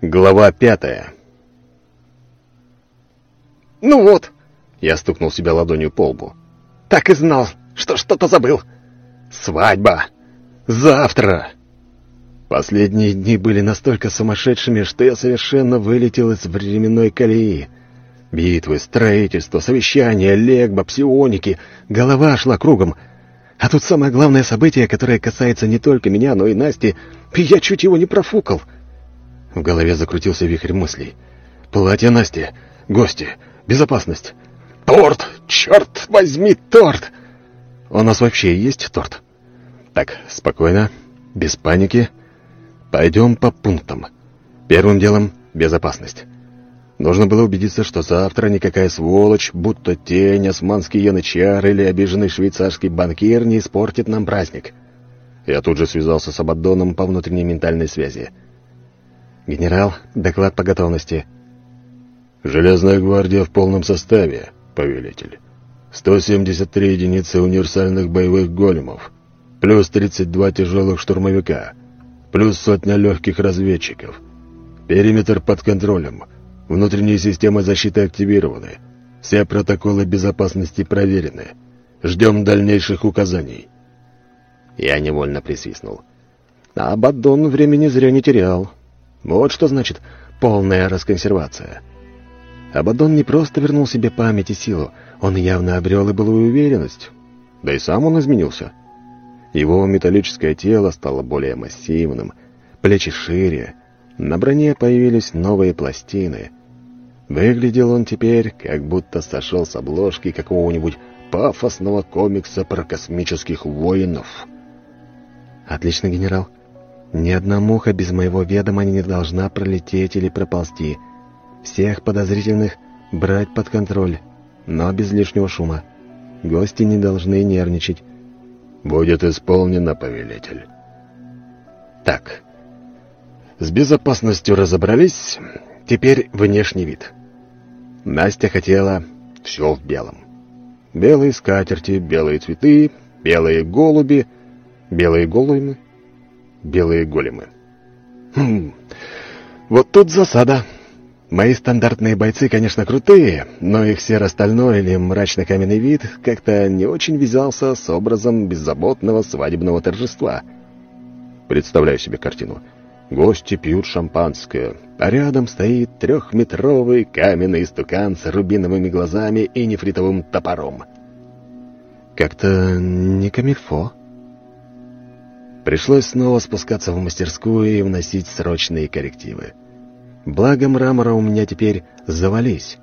Глава пятая «Ну вот!» — я стукнул себя ладонью по лбу. «Так и знал, что что-то забыл! Свадьба! Завтра!» Последние дни были настолько сумасшедшими, что я совершенно вылетел из временной колеи. Битвы, строительство, совещания, легба, псионики. Голова шла кругом. А тут самое главное событие, которое касается не только меня, но и Насти, и я чуть его не профукал — в голове закрутился вихрь мыслей. «Платье Насти, гости, безопасность, торт! Черт возьми, торт!» «У нас вообще есть торт?» «Так, спокойно, без паники. Пойдем по пунктам. Первым делом — безопасность. Нужно было убедиться, что завтра никакая сволочь, будто тень, османский янычар или обиженный швейцарский банкир не испортит нам праздник». Я тут же связался с Абаддоном по внутренней ментальной связи. «Генерал, доклад по готовности». «Железная гвардия в полном составе, повелитель. 173 единицы универсальных боевых големов, плюс 32 тяжелых штурмовика, плюс сотня легких разведчиков. Периметр под контролем, внутренние системы защиты активированы, все протоколы безопасности проверены. Ждем дальнейших указаний». Я невольно присвистнул. А Баддон времени зря не терял. Вот что значит полная расконсервация. Абадон не просто вернул себе память и силу, он явно обрел и былую уверенность. Да и сам он изменился. Его металлическое тело стало более массивным, плечи шире, на броне появились новые пластины. Выглядел он теперь, как будто сошел с обложки какого-нибудь пафосного комикса про космических воинов. «Отлично, генерал. Ни одна муха без моего ведома не должна пролететь или проползти. Всех подозрительных брать под контроль, но без лишнего шума. Гости не должны нервничать. Будет исполнено, повелитель. Так. С безопасностью разобрались. Теперь внешний вид. Настя хотела все в белом. Белые скатерти, белые цветы, белые голуби, белые голуби, белые големы. Хм, вот тут засада. Мои стандартные бойцы, конечно, крутые, но их серо-стальной или мрачно-каменный вид как-то не очень вязался с образом беззаботного свадебного торжества. Представляю себе картину. Гости пьют шампанское, а рядом стоит трехметровый каменный стукан с рубиновыми глазами и нефритовым топором. Как-то не камильфо. Пришлось снова спускаться в мастерскую и вносить срочные коррективы. Благо мрамора у меня теперь завались.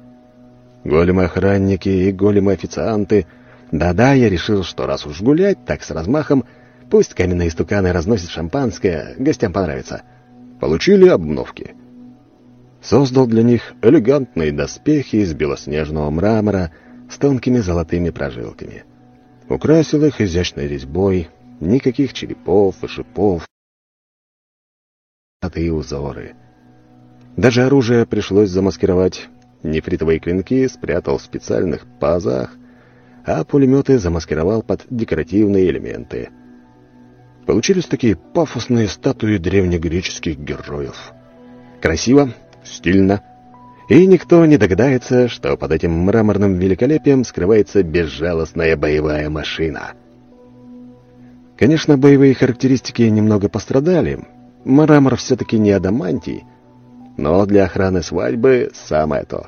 Големы-охранники и големы-официанты. Да-да, я решил, что раз уж гулять, так с размахом, пусть каменные стуканы разносят шампанское, гостям понравится. Получили обновки. Создал для них элегантные доспехи из белоснежного мрамора с тонкими золотыми прожилками. Украсил их изящной резьбой, Никаких черепов и шипов. и узоры. Даже оружие пришлось замаскировать. Нефритовые клинки спрятал в специальных пазах, а пулеметы замаскировал под декоративные элементы. Получились такие пафосные статуи древнегреческих героев. Красиво, стильно, и никто не догадается, что под этим мраморным великолепием скрывается безжалостная боевая машина — Конечно, боевые характеристики немного пострадали. Мрамор все-таки не адамантий, но для охраны свадьбы самое то.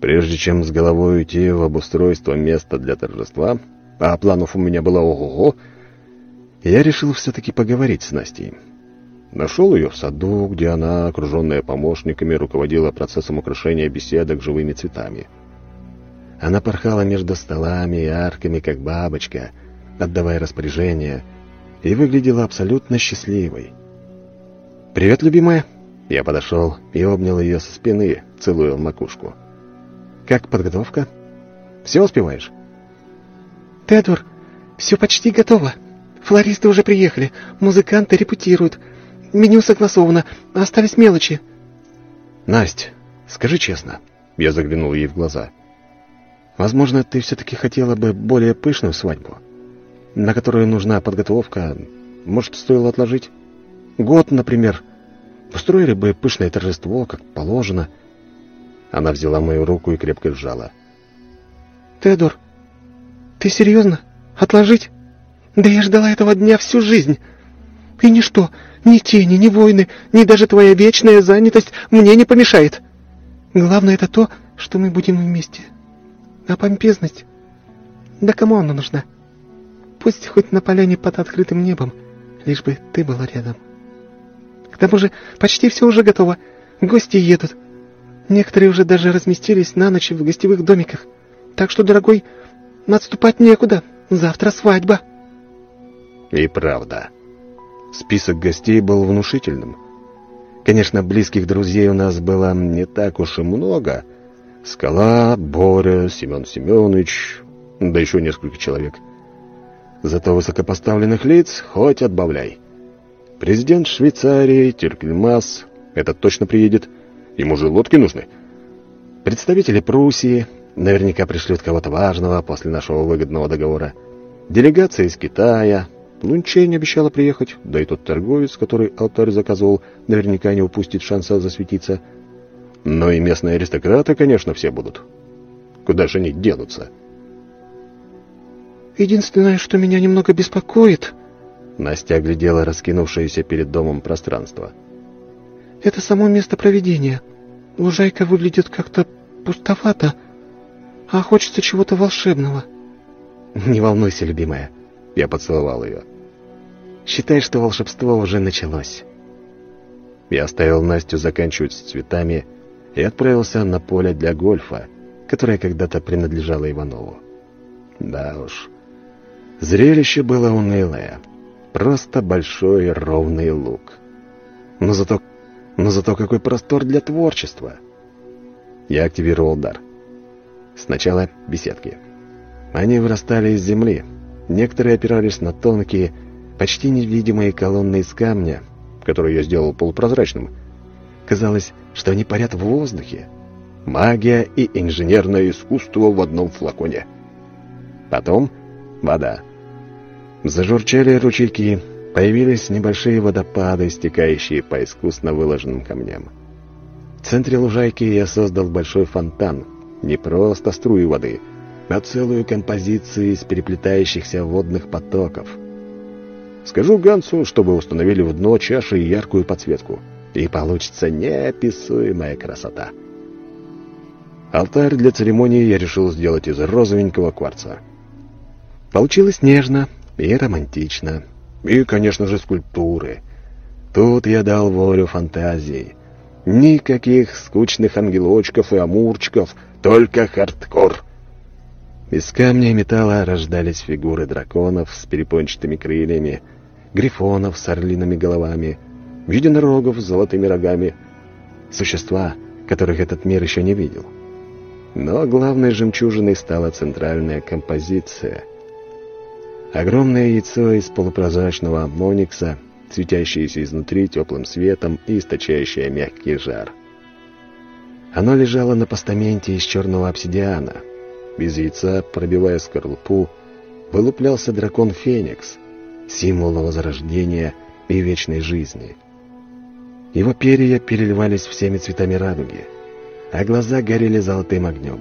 Прежде чем с головой уйти в обустройство места для торжества, а планов у меня было ого-го, я решил все-таки поговорить с Настей. Нашел ее в саду, где она, окруженная помощниками, руководила процессом украшения беседок живыми цветами. Она порхала между столами и арками, как бабочка — отдавая распоряжения, и выглядела абсолютно счастливой. «Привет, любимая!» Я подошел и обнял ее со спины, целуя в макушку. «Как подготовка? Все успеваешь?» «Тедвор, все почти готово. Флористы уже приехали, музыканты репетируют. Меню согласовано, остались мелочи». «Насть, скажи честно». Я заглянул ей в глаза. «Возможно, ты все-таки хотела бы более пышную свадьбу?» На которую нужна подготовка, может, стоило отложить? Год, например. устроили бы пышное торжество, как положено. Она взяла мою руку и крепко сжала. «Теодор, ты серьезно? Отложить? Да я ждала этого дня всю жизнь. И ничто, ни тени, ни войны, ни даже твоя вечная занятость мне не помешает. Главное это то, что мы будем вместе. А помпезность? Да кому она нужна? Пусть хоть на поляне под открытым небом, лишь бы ты была рядом. К тому же почти все уже готово. Гости едут. Некоторые уже даже разместились на ночь в гостевых домиках. Так что, дорогой, отступать некуда. Завтра свадьба. И правда. Список гостей был внушительным. Конечно, близких друзей у нас было не так уж и много. Скала, Боря, Семен Семенович, да еще несколько человек. Зато высокопоставленных лиц хоть отбавляй. Президент Швейцарии, Тиркельмас, этот точно приедет. Ему же лодки нужны. Представители Пруссии, наверняка пришлют кого-то важного после нашего выгодного договора. Делегация из Китая. Лунчень обещала приехать, да и тот торговец, который алтарь заказывал, наверняка не упустит шанса засветиться. Но и местные аристократы, конечно, все будут. Куда же они денутся? Единственное, что меня немного беспокоит, Настя оглядела раскинувшееся перед домом пространство. «Это само место проведения. Лужайка выглядит как-то пустовато, а хочется чего-то волшебного». «Не волнуйся, любимая», — я поцеловал ее. «Считай, что волшебство уже началось». Я оставил Настю заканчивать с цветами и отправился на поле для гольфа, которое когда-то принадлежало Иванову. Да уж, зрелище было унылое. Просто большой ровный луг. Но зато, но зато какой простор для творчества. Я активировал дар. Сначала беседки. Они вырастали из земли. Некоторые опирались на тонкие, почти невидимые колонны из камня, которые я сделал полупрозрачным. Казалось, что они парят в воздухе. Магия и инженерное искусство в одном флаконе. Потом вода. Зажурчали ручейки, появились небольшие водопады, стекающие по искусно выложенным камням. В центре лужайки я создал большой фонтан, не просто струи воды, а целую композицию из переплетающихся водных потоков. Скажу Гансу, чтобы установили в дно чаши яркую подсветку, и получится неописуемая красота. Алтарь для церемонии я решил сделать из розовенького кварца. Получилось нежно, и романтично. И, конечно же, скульптуры. Тут я дал волю фантазии. Никаких скучных ангелочков и амурчиков, только хардкор. Из камня и металла рождались фигуры драконов с перепончатыми крыльями, грифонов с орлиными головами, единорогов с золотыми рогами. Существа, которых этот мир еще не видел. Но главной жемчужиной стала центральная композиция — Огромное яйцо из полупрозрачного моникса, светящееся изнутри теплым светом и источающее мягкий жар. Оно лежало на постаменте из черного обсидиана. Без яйца, пробивая скорлупу, вылуплялся дракон Феникс, символ возрождения и вечной жизни. Его перья переливались всеми цветами радуги, а глаза горели золотым огнем.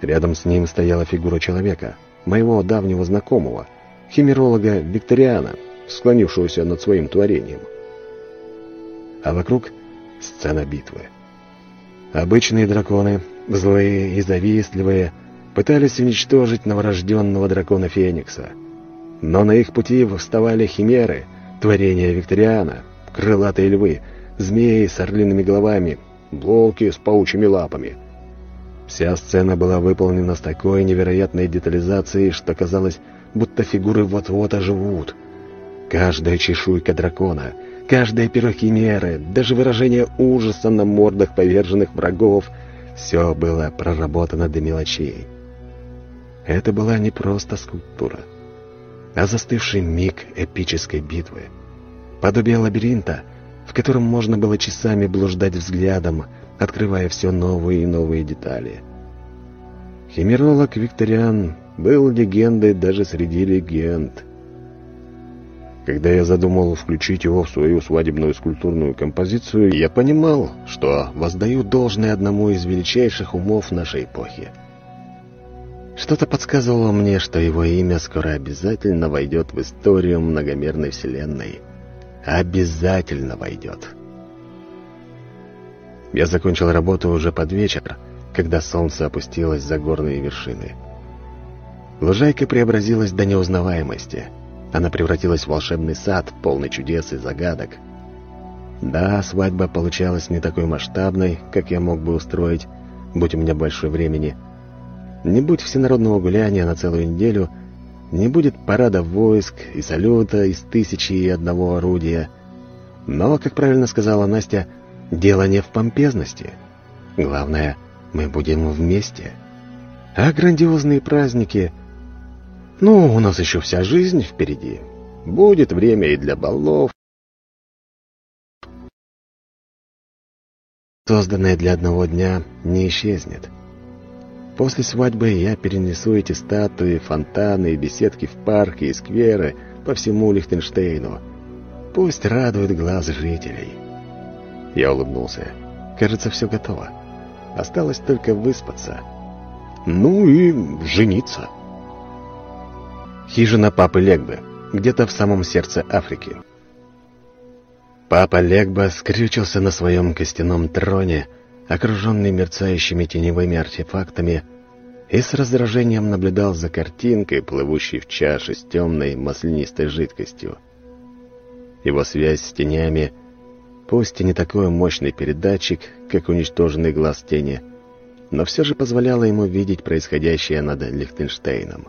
Рядом с ним стояла фигура человека — моего давнего знакомого, химеролога Викториана, склонившегося над своим творением. А вокруг сцена битвы. Обычные драконы, злые и завистливые, пытались уничтожить новорожденного дракона Феникса. Но на их пути вставали химеры, творения Викториана, крылатые львы, змеи с орлиными головами, волки с паучьими лапами — Вся сцена была выполнена с такой невероятной детализацией, что казалось, будто фигуры вот-вот оживут. Каждая чешуйка дракона, каждая перо химеры, даже выражение ужаса на мордах поверженных врагов — все было проработано до мелочей. Это была не просто скульптура, а застывший миг эпической битвы. Подобие лабиринта, в котором можно было часами блуждать взглядом, открывая все новые и новые детали. Химеролог Викториан был легендой даже среди легенд. Когда я задумал включить его в свою свадебную скульптурную композицию, я понимал, что воздаю должное одному из величайших умов нашей эпохи. Что-то подсказывало мне, что его имя скоро обязательно войдет в историю многомерной вселенной. Обязательно войдет. Я закончил работу уже под вечер, когда солнце опустилось за горные вершины. Лужайка преобразилась до неузнаваемости — она превратилась в волшебный сад, полный чудес и загадок. Да, свадьба получалась не такой масштабной, как я мог бы устроить, будь у меня больше времени. Не будь всенародного гуляния на целую неделю, не будет парада войск и салюта из тысячи и одного орудия. Но, как правильно сказала Настя, дело не в помпезности. Главное, мы будем вместе. А грандиозные праздники ну, у нас еще вся жизнь впереди. Будет время и для балов. Созданное для одного дня не исчезнет. После свадьбы я перенесу эти статуи, фонтаны и беседки в парки и скверы по всему Лихтенштейну. Пусть радует глаз жителей. Я улыбнулся. Кажется, все готово. Осталось только выспаться. Ну и жениться. Хижина папы Легбы, где-то в самом сердце Африки. Папа Легба скрючился на своем костяном троне, окруженный мерцающими теневыми артефактами, и с раздражением наблюдал за картинкой, плывущей в чаше с темной маслянистой жидкостью. Его связь с тенями, пусть и не такой мощный передатчик, как уничтоженный глаз тени, но все же позволяла ему видеть происходящее над Лихтенштейном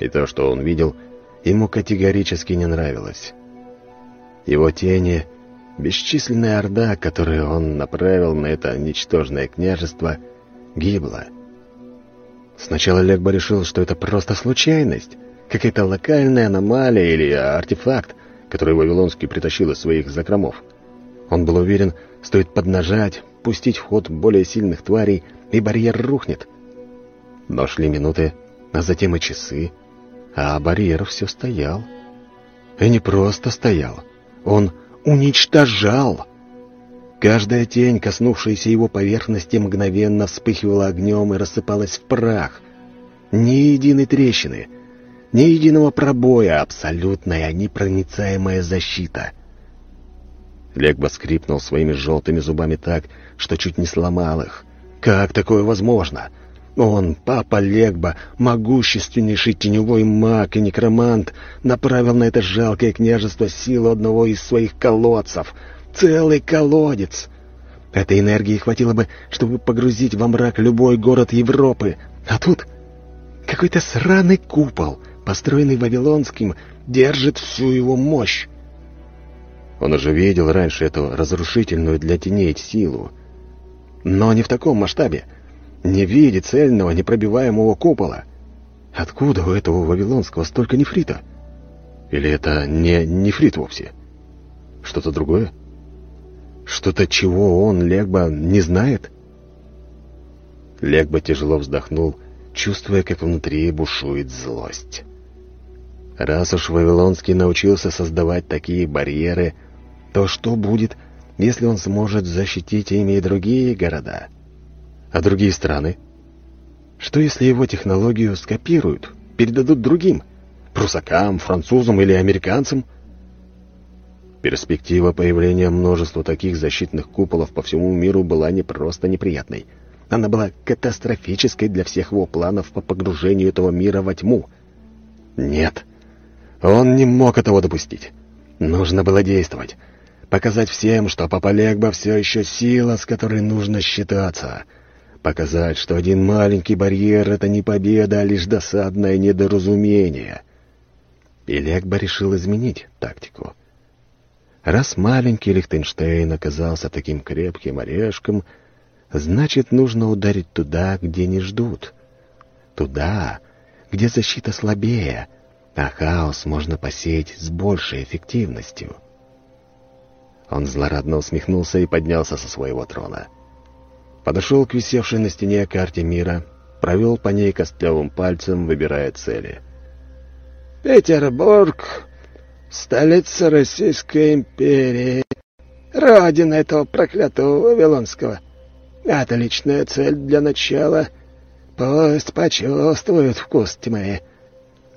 и то, что он видел, ему категорически не нравилось. Его тени, бесчисленная орда, которую он направил на это ничтожное княжество, гибла. Сначала Легба решил, что это просто случайность, какая-то локальная аномалия или артефакт, который Вавилонский притащил из своих закромов. Он был уверен, стоит поднажать, пустить в ход более сильных тварей, и барьер рухнет. Но шли минуты, а затем и часы, а барьер все стоял. И не просто стоял, он уничтожал. Каждая тень, коснувшаяся его поверхности, мгновенно вспыхивала огнем и рассыпалась в прах. Ни единой трещины, ни единого пробоя, абсолютная непроницаемая защита. Легба скрипнул своими желтыми зубами так, что чуть не сломал их. «Как такое возможно?» Он, папа Легба, могущественнейший теневой маг и некромант, направил на это жалкое княжество силу одного из своих колодцев. Целый колодец! Этой энергии хватило бы, чтобы погрузить во мрак любой город Европы. А тут какой-то сраный купол, построенный Вавилонским, держит всю его мощь. Он уже видел раньше эту разрушительную для теней силу. Но не в таком масштабе — не видит цельного, непробиваемого купола. Откуда у этого вавилонского столько нефрита? Или это не нефрит вовсе? Что-то другое? Что-то, чего он, Легба, не знает? Легба тяжело вздохнул, чувствуя, как внутри бушует злость. Раз уж Вавилонский научился создавать такие барьеры, то что будет, если он сможет защитить ими и другие города? — а другие страны? Что если его технологию скопируют, передадут другим? Прусакам, французам или американцам? Перспектива появления множества таких защитных куполов по всему миру была не просто неприятной. Она была катастрофической для всех его планов по погружению этого мира во тьму. Нет, он не мог этого допустить. Нужно было действовать. Показать всем, что Папа Легба все еще сила, с которой нужно считаться — Показать, что один маленький барьер — это не победа, а лишь досадное недоразумение. И Легба решил изменить тактику. Раз маленький Лихтенштейн оказался таким крепким орешком, значит, нужно ударить туда, где не ждут. Туда, где защита слабее, а хаос можно посеять с большей эффективностью. Он злорадно усмехнулся и поднялся со своего трона. — Подошел к висевшей на стене карте мира, провел по ней костлявым пальцем, выбирая цели. «Петербург, столица Российской империи, родина этого проклятого Вавилонского. Отличная цель для начала. Пусть почувствуют вкус тьмы.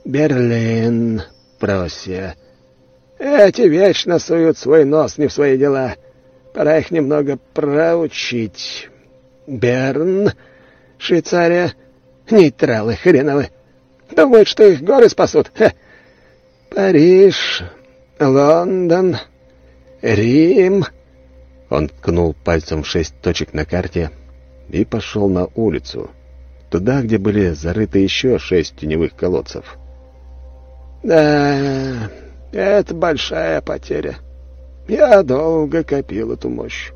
Берлин, Пруссия. Эти вечно суют свой нос не в свои дела. Пора их немного проучить. Берн, Швейцария, нейтралы хреновы. Думают, что их горы спасут. Ха. Париж, Лондон, Рим. Он ткнул пальцем в шесть точек на карте и пошел на улицу, туда, где были зарыты еще шесть теневых колодцев. Да, это большая потеря. Я долго копил эту мощь.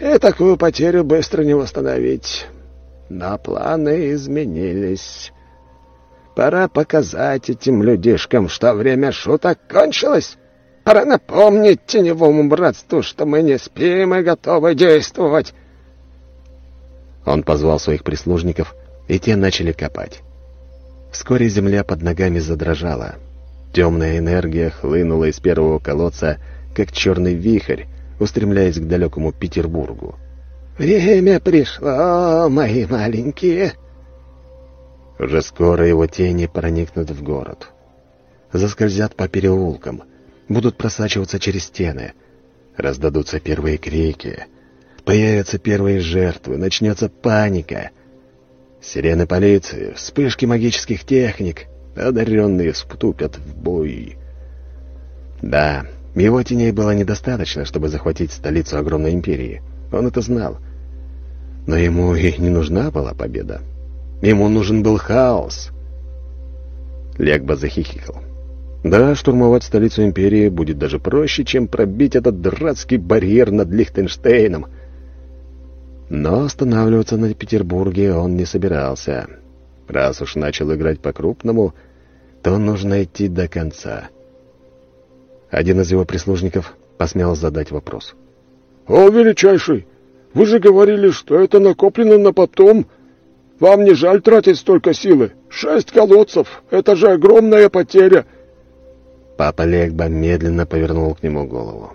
И такую потерю быстро не восстановить. Но планы изменились. Пора показать этим людишкам, что время шуток кончилось. Пора напомнить теневому братству, что мы не спим и готовы действовать. Он позвал своих прислужников, и те начали копать. Вскоре земля под ногами задрожала. Темная энергия хлынула из первого колодца, как черный вихрь, устремляясь к далекому Петербургу. «Время пришло, мои маленькие!» Уже скоро его тени проникнут в город. Заскользят по переулкам, будут просачиваться через стены. Раздадутся первые крики. Появятся первые жертвы, начнется паника. Сирены полиции, вспышки магических техник, одаренные вступят в бой. Да, его теней было недостаточно, чтобы захватить столицу огромной империи. Он это знал. Но ему и не нужна была победа. Ему нужен был хаос. Легба захихикал. Да, штурмовать столицу империи будет даже проще, чем пробить этот дурацкий барьер над Лихтенштейном. Но останавливаться на Петербурге он не собирался. Раз уж начал играть по-крупному, то нужно идти до конца. Один из его прислужников посмел задать вопрос. «О, величайший, вы же говорили, что это накоплено на потом. Вам не жаль тратить столько силы? Шесть колодцев — это же огромная потеря!» Папа Легба медленно повернул к нему голову.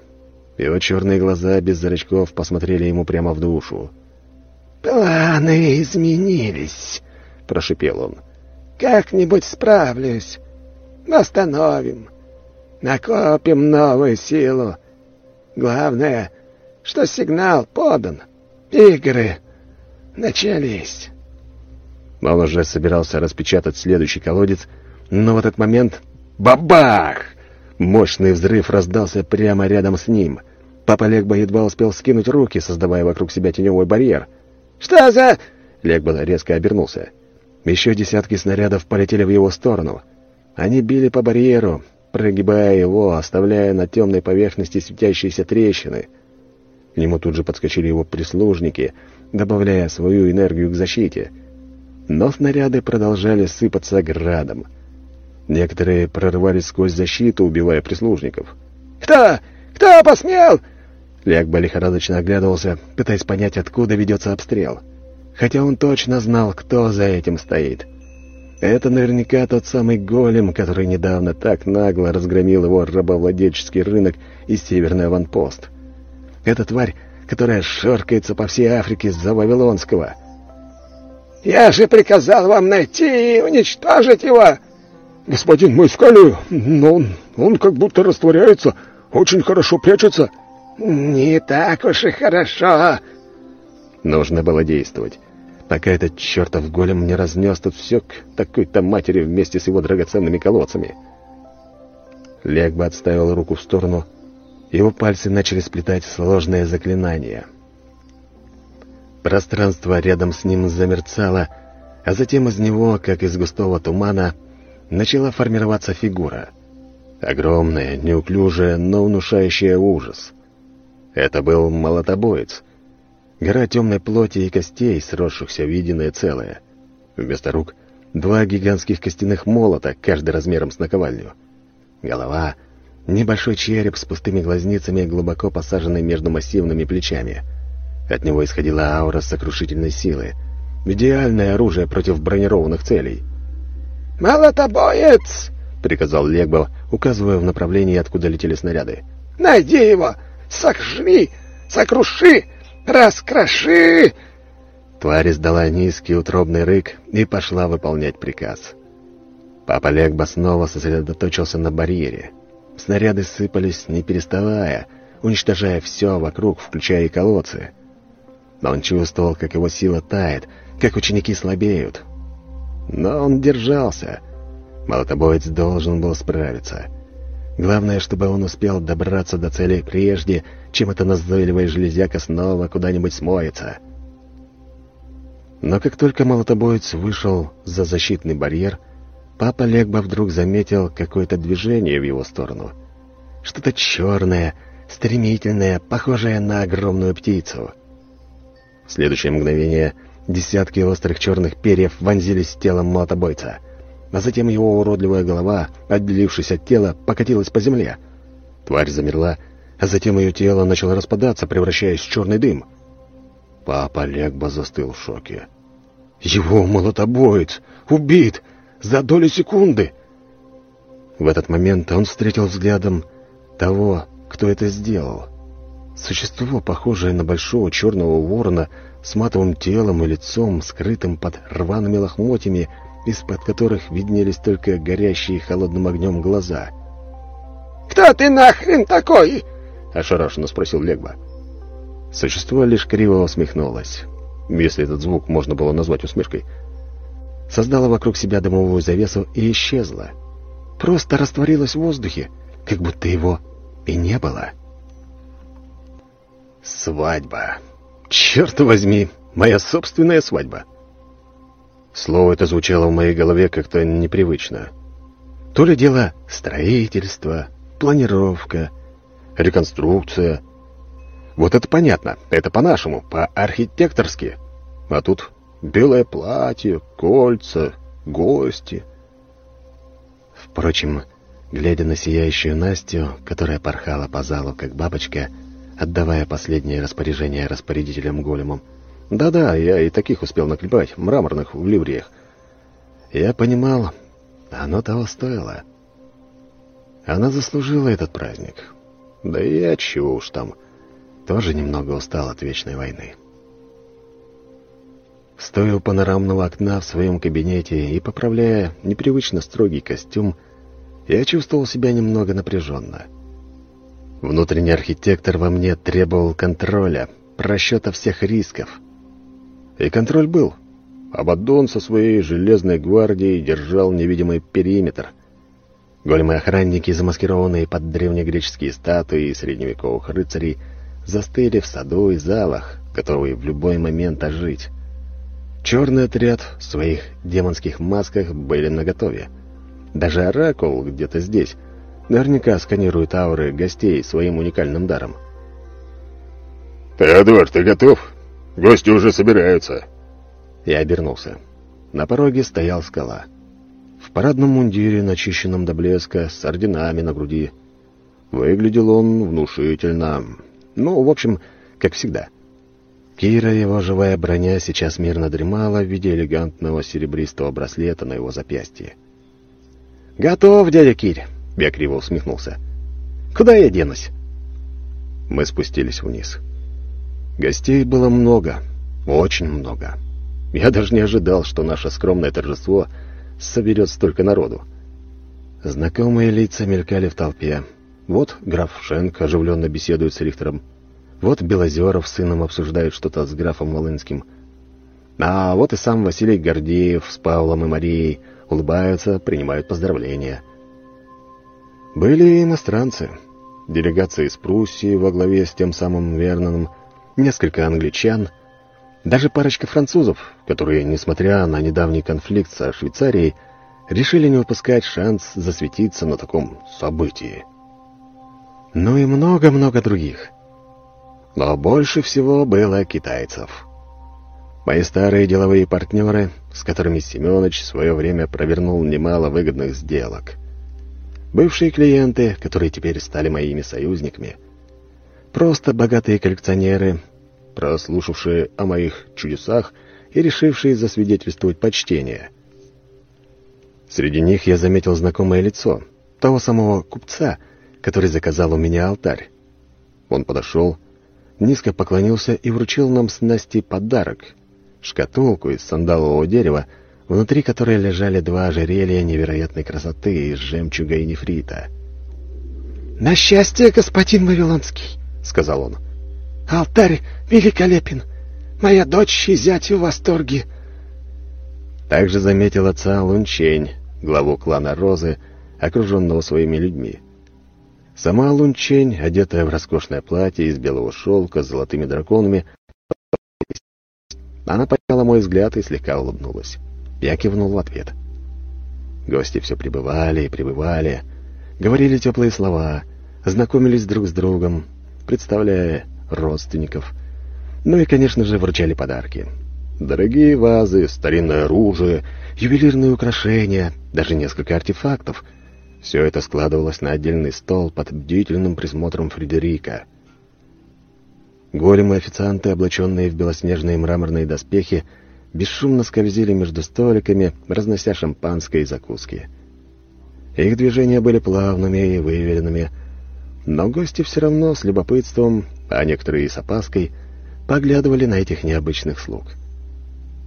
Его черные глаза без зрачков посмотрели ему прямо в душу. «Планы изменились», — прошипел он. «Как-нибудь справлюсь. Восстановим. Накопим новую силу. Главное, что сигнал подан. Игры начались». Он уже собирался распечатать следующий колодец, но в этот момент... Бабах! Мощный взрыв раздался прямо рядом с ним. Папа Легба едва успел скинуть руки, создавая вокруг себя теневой барьер. «Что за...» Легба резко обернулся. Еще десятки снарядов полетели в его сторону. Они били по барьеру, прогибая его, оставляя на темной поверхности светящиеся трещины. К нему тут же подскочили его прислужники, добавляя свою энергию к защите — но снаряды продолжали сыпаться градом. Некоторые прорывались сквозь защиту, убивая прислужников. «Кто? Кто посмел?» Лягба лихорадочно оглядывался, пытаясь понять, откуда ведется обстрел. Хотя он точно знал, кто за этим стоит. Это наверняка тот самый голем, который недавно так нагло разгромил его рабовладельческий рынок и северный аванпост. Это тварь, которая шоркается по всей Африке за Вавилонского — я же приказал вам найти и уничтожить его!» «Господин, мы искали, но он, он как будто растворяется, очень хорошо прячется». «Не так уж и хорошо». Нужно было действовать, пока этот чертов голем не разнес тут все к такой-то матери вместе с его драгоценными колодцами. Легба отставил руку в сторону, его пальцы начали сплетать сложное заклинание — Пространство рядом с ним замерцало, а затем из него, как из густого тумана, начала формироваться фигура. Огромная, неуклюжая, но внушающая ужас. Это был молотобоец. Гора темной плоти и костей, сросшихся в единое целое. Вместо рук — два гигантских костяных молота, каждый размером с наковальню. Голова — небольшой череп с пустыми глазницами, глубоко посаженный между массивными плечами — от него исходила аура сокрушительной силы. Идеальное оружие против бронированных целей. «Молотобоец! приказал Легба, указывая в направлении, откуда летели снаряды. «Найди его! Сожми! Сокруши! Раскроши!» Тварь издала низкий утробный рык и пошла выполнять приказ. Папа Легба снова сосредоточился на барьере. Снаряды сыпались, не переставая, уничтожая все вокруг, включая и колодцы. Но он чувствовал, как его сила тает, как ученики слабеют. Но он держался. Молотобоец должен был справиться. Главное, чтобы он успел добраться до цели прежде, чем эта назойливая железяка снова куда-нибудь смоется. Но как только молотобоец вышел за защитный барьер, папа Легба вдруг заметил какое-то движение в его сторону. Что-то черное, стремительное, похожее на огромную птицу. В следующее мгновение десятки острых черных перьев вонзились в тело молотобойца, а затем его уродливая голова, отделившись от тела, покатилась по земле. Тварь замерла, а затем ее тело начало распадаться, превращаясь в черный дым. Папа Легба застыл в шоке. «Его молотобоец! Убит! За доли секунды!» В этот момент он встретил взглядом того, кто это сделал. Существо, похожее на большого черного ворона, с матовым телом и лицом, скрытым под рваными лохмотьями, из-под которых виднелись только горящие холодным огнем глаза. «Кто ты нахрен такой?» — ошарашенно спросил Легба. Существо лишь криво усмехнулось, если этот звук можно было назвать усмешкой. Создало вокруг себя дымовую завесу и исчезло. Просто растворилось в воздухе, как будто его и не было. Свадьба. Черт возьми, моя собственная свадьба. Слово это звучало в моей голове как-то непривычно. То ли дело строительство, планировка, реконструкция. Вот это понятно, это по-нашему, по-архитекторски. А тут белое платье, кольца, гости. Впрочем, глядя на сияющую Настю, которая порхала по залу, как бабочка, отдавая последнее распоряжение распорядителям-големам. Да-да, я и таких успел наклепать, мраморных в ливреях. Я понимал, оно того стоило. Она заслужила этот праздник. Да и я чего уж там, тоже немного устал от вечной войны. Стоя у панорамного окна в своем кабинете и поправляя непривычно строгий костюм, я чувствовал себя немного напряженно. Внутренний архитектор во мне требовал контроля, просчета всех рисков. И контроль был. Абаддон со своей железной гвардией держал невидимый периметр. Големы-охранники, замаскированные под древнегреческие статуи средневековых рыцарей, застыли в саду и залах, готовые в любой момент ожить. Черный отряд в своих демонских масках были наготове. Даже Оракул где-то здесь. Наверняка сканирует ауры гостей своим уникальным даром. «Теодор, ты готов? Гости уже собираются». Я обернулся. На пороге стоял скала. В парадном мундире, начищенном до блеска, с орденами на груди. Выглядел он внушительно. Ну, в общем, как всегда. Кира, его живая броня, сейчас мирно дремала в виде элегантного серебристого браслета на его запястье. «Готов, дядя Кирь!» — я криво усмехнулся. «Куда я денусь?» Мы спустились вниз. Гостей было много, очень много. Я даже не ожидал, что наше скромное торжество соберет столько народу. Знакомые лица мелькали в толпе. Вот граф Шенк оживленно беседует с Рихтером. Вот Белозеров с сыном обсуждают что-то с графом Волынским. А вот и сам Василий Гордеев с Павлом и Марией — улыбаются, принимают поздравления. Были и иностранцы. Делегация из Пруссии во главе с тем самым Верноном, несколько англичан, даже парочка французов, которые, несмотря на недавний конфликт со Швейцарией, решили не упускать шанс засветиться на таком событии. Ну и много-много других. Но больше всего было китайцев. Мои старые деловые партнеры, с которыми Семенович в свое время провернул немало выгодных сделок. Бывшие клиенты, которые теперь стали моими союзниками. Просто богатые коллекционеры, прослушавшие о моих чудесах и решившие засвидетельствовать почтение. Среди них я заметил знакомое лицо, того самого купца, который заказал у меня алтарь. Он подошел, низко поклонился и вручил нам с Настей подарок — шкатулку из сандалового дерева, внутри которой лежали два ожерелья невероятной красоты из жемчуга и нефрита. «На счастье, господин Вавилонский!» — сказал он. «Алтарь великолепен! Моя дочь и зять в восторге!» Также заметил отца Лунчень, главу клана Розы, окруженного своими людьми. Сама Лунчень, одетая в роскошное платье из белого шелка с золотыми драконами, она поймала мой взгляд и слегка улыбнулась. Я кивнул в ответ. Гости все пребывали и пребывали, говорили теплые слова, знакомились друг с другом, представляя родственников. Ну и, конечно же, вручали подарки. Дорогие вазы, старинное оружие, ювелирные украшения, даже несколько артефактов — все это складывалось на отдельный стол под бдительным присмотром Фредерика. Големы-официанты, облаченные в белоснежные мраморные доспехи, бесшумно скользили между столиками, разнося шампанское и закуски. Их движения были плавными и выверенными, но гости все равно с любопытством, а некоторые и с опаской, поглядывали на этих необычных слуг.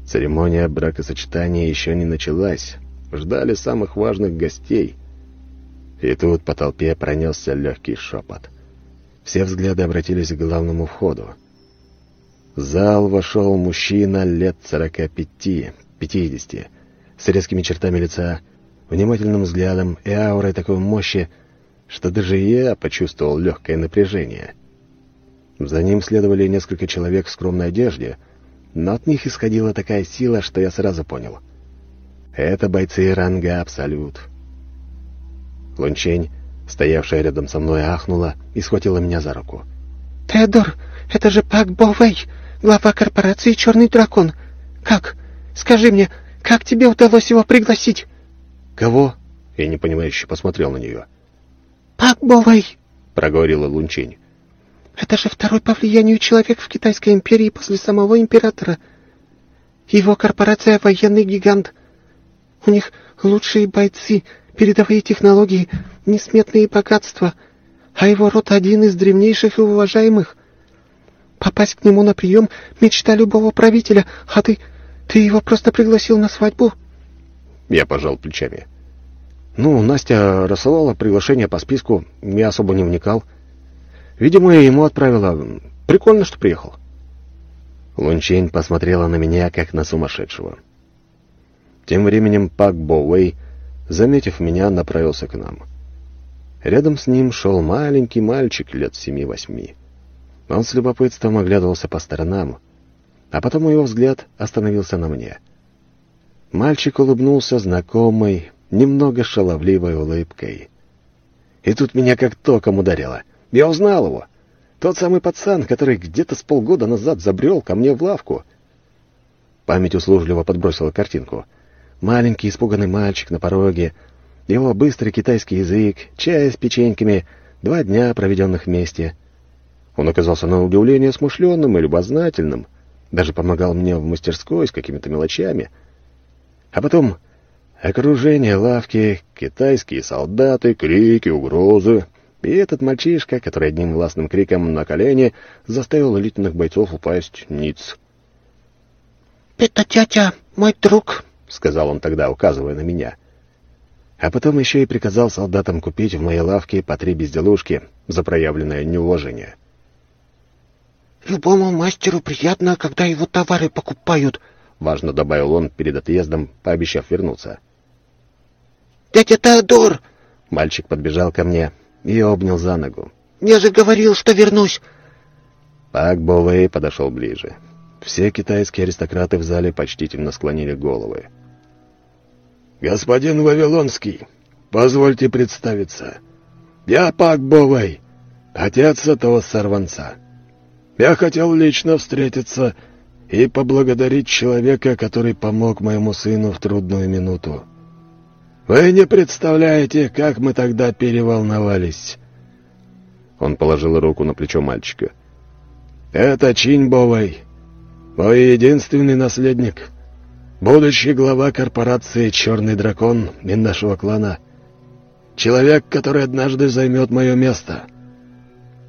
Церемония бракосочетания еще не началась, ждали самых важных гостей — и тут по толпе пронесся легкий шепот. Все взгляды обратились к главному входу. В зал вошел мужчина лет сорока пяти, пятидесяти, с резкими чертами лица, внимательным взглядом и аурой такой мощи, что даже я почувствовал легкое напряжение. За ним следовали несколько человек в скромной одежде, но от них исходила такая сила, что я сразу понял. Это бойцы ранга Абсолют. Лунчень, стоявшая рядом со мной, ахнула и схватила меня за руку. «Теодор, это же Пак Бовей, глава корпорации «Черный дракон». Как? Скажи мне, как тебе удалось его пригласить?» «Кого?» — я непонимающе посмотрел на нее. «Пак Бовей», — проговорила Лунчень. «Это же второй по влиянию человек в Китайской империи после самого императора. Его корпорация — военный гигант. У них лучшие бойцы — передовые технологии, несметные богатства, а его род один из древнейших и уважаемых. Попасть к нему на прием — мечта любого правителя, а ты... ты его просто пригласил на свадьбу?» Я пожал плечами. «Ну, Настя рассылала приглашение по списку, я особо не вникал. Видимо, я ему отправила. Прикольно, что приехал». Лунчень посмотрела на меня, как на сумасшедшего. Тем временем Пак Боуэй заметив меня, направился к нам. Рядом с ним шел маленький мальчик лет семи-восьми. Он с любопытством оглядывался по сторонам, а потом его взгляд остановился на мне. Мальчик улыбнулся знакомой, немного шаловливой улыбкой. И тут меня как током ударило. Я узнал его. Тот самый пацан, который где-то с полгода назад забрел ко мне в лавку. Память услужливо подбросила картинку — Маленький испуганный мальчик на пороге, его быстрый китайский язык, чай с печеньками, два дня, проведенных вместе. Он оказался на удивление смышленным и любознательным, даже помогал мне в мастерской с какими-то мелочами. А потом окружение лавки, китайские солдаты, крики, угрозы. И этот мальчишка, который одним гласным криком на колени заставил элитных бойцов упасть ниц. «Это тятя, мой друг», — сказал он тогда, указывая на меня. А потом еще и приказал солдатам купить в моей лавке по три безделушки за проявленное неуважение. «Любому мастеру приятно, когда его товары покупают», — важно добавил он перед отъездом, пообещав вернуться. «Дядя Теодор!» — мальчик подбежал ко мне и обнял за ногу. «Я же говорил, что вернусь!» Пак Бовей подошел ближе. Все китайские аристократы в зале почтительно склонили головы. «Господин Вавилонский, позвольте представиться. Я Пак Бовэй, отец этого сорванца. Я хотел лично встретиться и поблагодарить человека, который помог моему сыну в трудную минуту. Вы не представляете, как мы тогда переволновались». Он положил руку на плечо мальчика. «Это Чинь Бовэй, мой единственный наследник. будущий глава корпорации «Черный дракон» и нашего клана. Человек, который однажды займет мое место.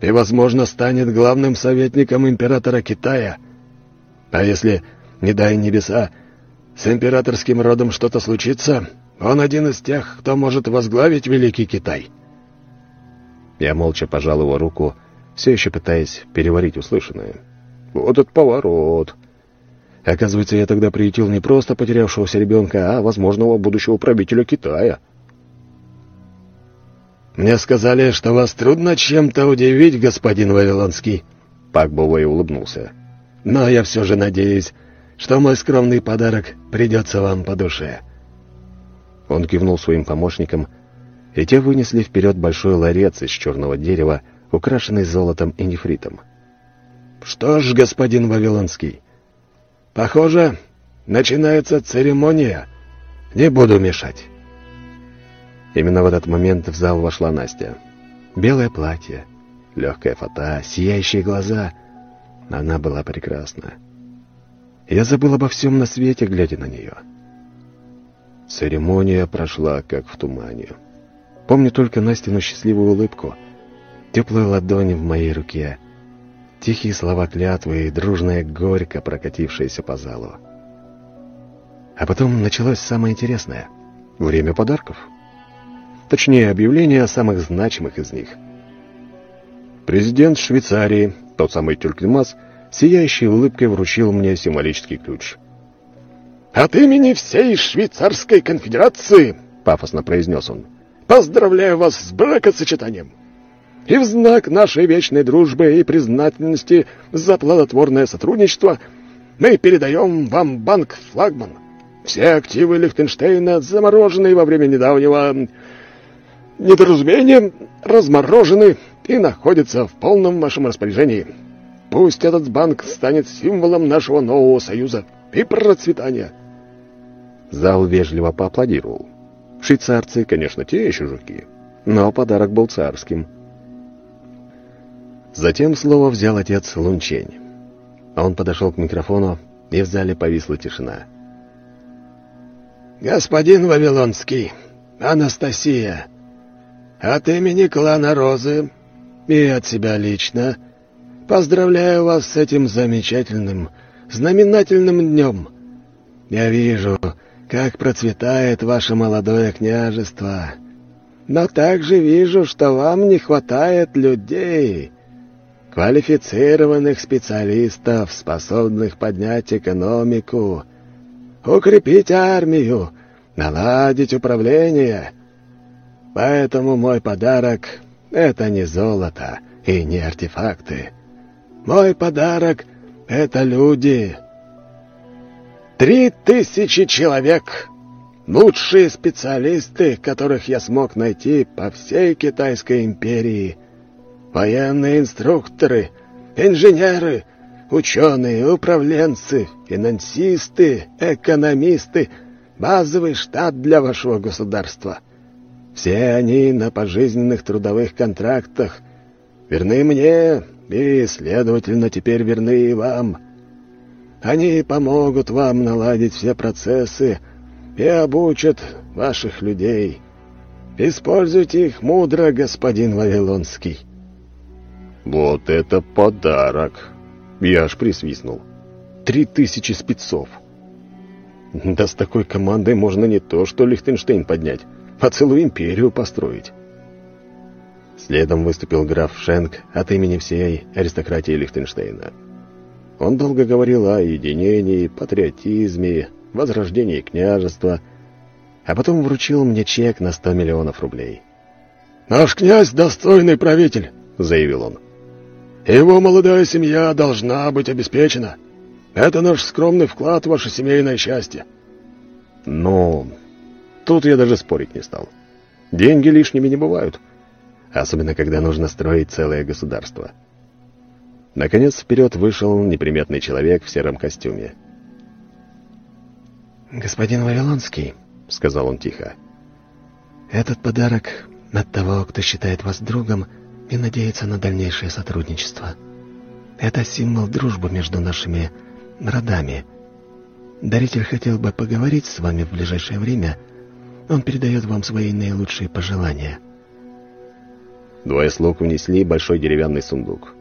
И, возможно, станет главным советником императора Китая. А если, не дай небеса, с императорским родом что-то случится, он один из тех, кто может возглавить Великий Китай». Я молча пожал его руку, все еще пытаясь переварить услышанное. Вот этот поворот. Оказывается, я тогда приютил не просто потерявшегося ребенка, а возможного будущего правителя Китая. «Мне сказали, что вас трудно чем-то удивить, господин Вавилонский», — Пак Бовой улыбнулся. «Но я все же надеюсь, что мой скромный подарок придется вам по душе». Он кивнул своим помощникам, и те вынесли вперед большой ларец из черного дерева, украшенный золотом и нефритом. «Что ж, господин Вавилонский, похоже, начинается церемония. Не буду мешать». Именно в этот момент в зал вошла Настя. Белое платье, легкая фата, сияющие глаза. Она была прекрасна. Я забыл обо всем на свете, глядя на нее. Церемония прошла, как в тумане. Помню только Настину счастливую улыбку, теплую ладонь в моей руке, тихие слова клятвы и дружная горько прокатившаяся по залу. А потом началось самое интересное — время подарков. Точнее, объявление о самых значимых из них. Президент Швейцарии, тот самый Тюлькинмас, сияющей улыбкой вручил мне символический ключ. «От имени всей Швейцарской конфедерации», — пафосно произнес он, — «поздравляю вас с бракосочетанием. И в знак нашей вечной дружбы и признательности за плодотворное сотрудничество мы передаем вам банк-флагман. Все активы Лихтенштейна, замороженные во время недавнего недоразумения, разморожены и находятся в полном вашем распоряжении. Пусть этот банк станет символом нашего нового союза и процветания. Зал вежливо поаплодировал. Швейцарцы, конечно, те еще жуки, но подарок был царским. Затем слово взял отец Лунчень. Он подошел к микрофону, и в зале повисла тишина. «Господин Вавилонский, Анастасия, от имени клана Розы и от себя лично поздравляю вас с этим замечательным, знаменательным днем. Я вижу, как процветает ваше молодое княжество, но также вижу, что вам не хватает людей, квалифицированных специалистов, способных поднять экономику, укрепить армию, наладить управление» Поэтому мой подарок — это не золото и не артефакты. Мой подарок — это люди. Три тысячи человек. Лучшие специалисты, которых я смог найти по всей Китайской империи. Военные инструкторы, инженеры, ученые, управленцы, финансисты, экономисты, базовый штат для вашего государства — все они на пожизненных трудовых контрактах. Верны мне и, следовательно, теперь верны и вам. Они помогут вам наладить все процессы и обучат ваших людей. Используйте их мудро, господин Вавилонский». «Вот это подарок!» Я аж присвистнул. «Три тысячи спецов!» «Да с такой командой можно не то что Лихтенштейн поднять, а целую империю построить. Следом выступил граф Шенк от имени всей аристократии Лихтенштейна. Он долго говорил о единении, патриотизме, возрождении княжества, а потом вручил мне чек на сто миллионов рублей. «Наш князь — достойный правитель», — заявил он. «Его молодая семья должна быть обеспечена. Это наш скромный вклад в ваше семейное счастье». «Ну, Тут я даже спорить не стал. Деньги лишними не бывают. Особенно, когда нужно строить целое государство. Наконец вперед вышел неприметный человек в сером костюме. «Господин Вавилонский», — сказал он тихо, — «этот подарок от того, кто считает вас другом и надеется на дальнейшее сотрудничество. Это символ дружбы между нашими родами. Даритель хотел бы поговорить с вами в ближайшее время. Он передает вам свои наилучшие пожелания». Двое слуг унесли большой деревянный сундук.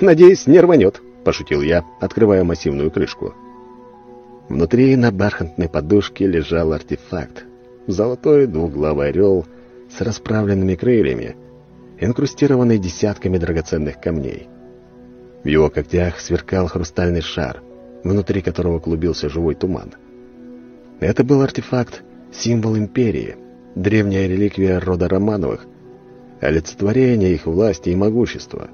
«Надеюсь, не рванет», — пошутил я, открывая массивную крышку. Внутри на бархатной подушке лежал артефакт. Золотой двуглавый орел с расправленными крыльями, инкрустированный десятками драгоценных камней. В его когтях сверкал хрустальный шар, внутри которого клубился живой туман. Это был артефакт, символ империи, древняя реликвия рода Романовых, олицетворение их власти и могущества.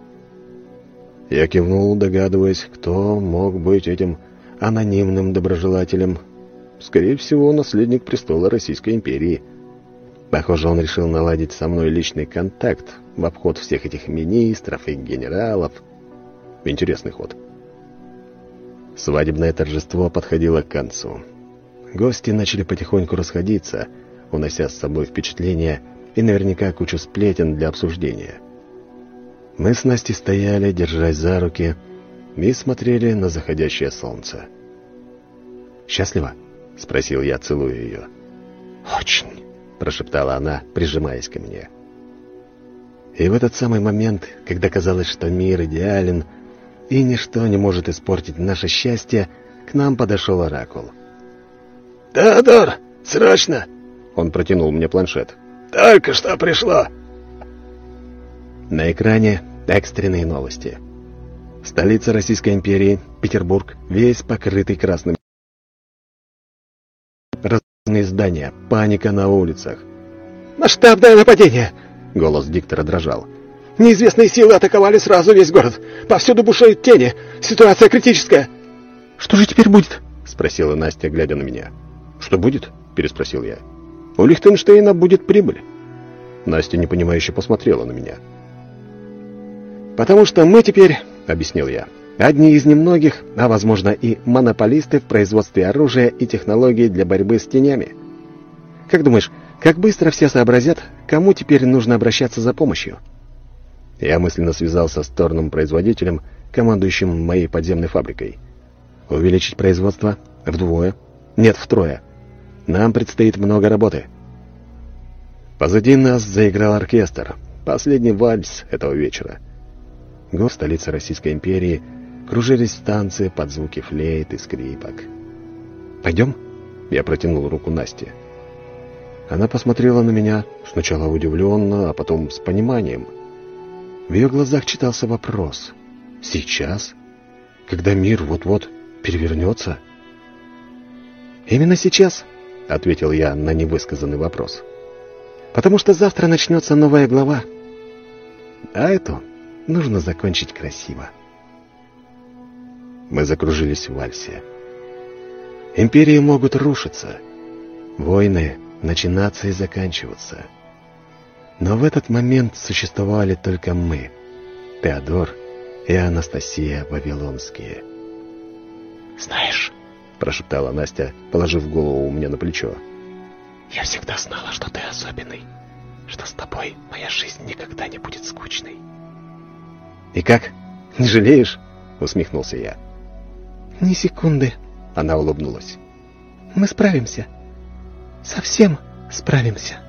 Я кивнул, догадываясь, кто мог быть этим анонимным доброжелателем. Скорее всего, наследник престола Российской империи. Похоже, он решил наладить со мной личный контакт в обход всех этих министров и генералов. Интересный ход. Свадебное торжество подходило к концу. Гости начали потихоньку расходиться, унося с собой впечатления и наверняка кучу сплетен для обсуждения. Мы с Настей стояли, держась за руки, и смотрели на заходящее солнце. «Счастлива?» — спросил я, целуя ее. «Очень», — прошептала она, прижимаясь ко мне. И в этот самый момент, когда казалось, что мир идеален, и ничто не может испортить наше счастье, к нам подошел Оракул. «Теодор, срочно!» Он протянул мне планшет. «Только что пришло!» На экране экстренные новости. Столица Российской империи, Петербург, весь покрытый красным. Разные здания, паника на улицах. «Масштабное нападение!» — голос диктора дрожал. Неизвестные силы атаковали сразу весь город. Повсюду бушуют тени. Ситуация критическая. Что же теперь будет? Спросила Настя, глядя на меня. Что будет? Переспросил я. У Лихтенштейна будет прибыль. Настя непонимающе посмотрела на меня. «Потому что мы теперь, — объяснил я, — одни из немногих, а, возможно, и монополисты в производстве оружия и технологий для борьбы с тенями. Как думаешь, как быстро все сообразят, кому теперь нужно обращаться за помощью?» Я мысленно связался с торным-производителем, командующим моей подземной фабрикой. Увеличить производство вдвое? Нет, втрое. Нам предстоит много работы. Позади нас заиграл оркестр. Последний вальс этого вечера. Го столицы Российской империи кружились станции под звуки флейт и скрипок. «Пойдем?» Я протянул руку Насте. Она посмотрела на меня, сначала удивленно, а потом с пониманием — в ее глазах читался вопрос. «Сейчас? Когда мир вот-вот перевернется?» «Именно сейчас», — ответил я на невысказанный вопрос. «Потому что завтра начнется новая глава. А эту нужно закончить красиво». Мы закружились в вальсе. Империи могут рушиться, войны начинаться и заканчиваться. Но в этот момент существовали только мы, Теодор и Анастасия Вавилонские. «Знаешь», — прошептала Настя, положив голову у меня на плечо, «я всегда знала, что ты особенный, что с тобой моя жизнь никогда не будет скучной». «И как? Не жалеешь?» — усмехнулся я. «Ни секунды», — она улыбнулась. «Мы справимся. Совсем справимся».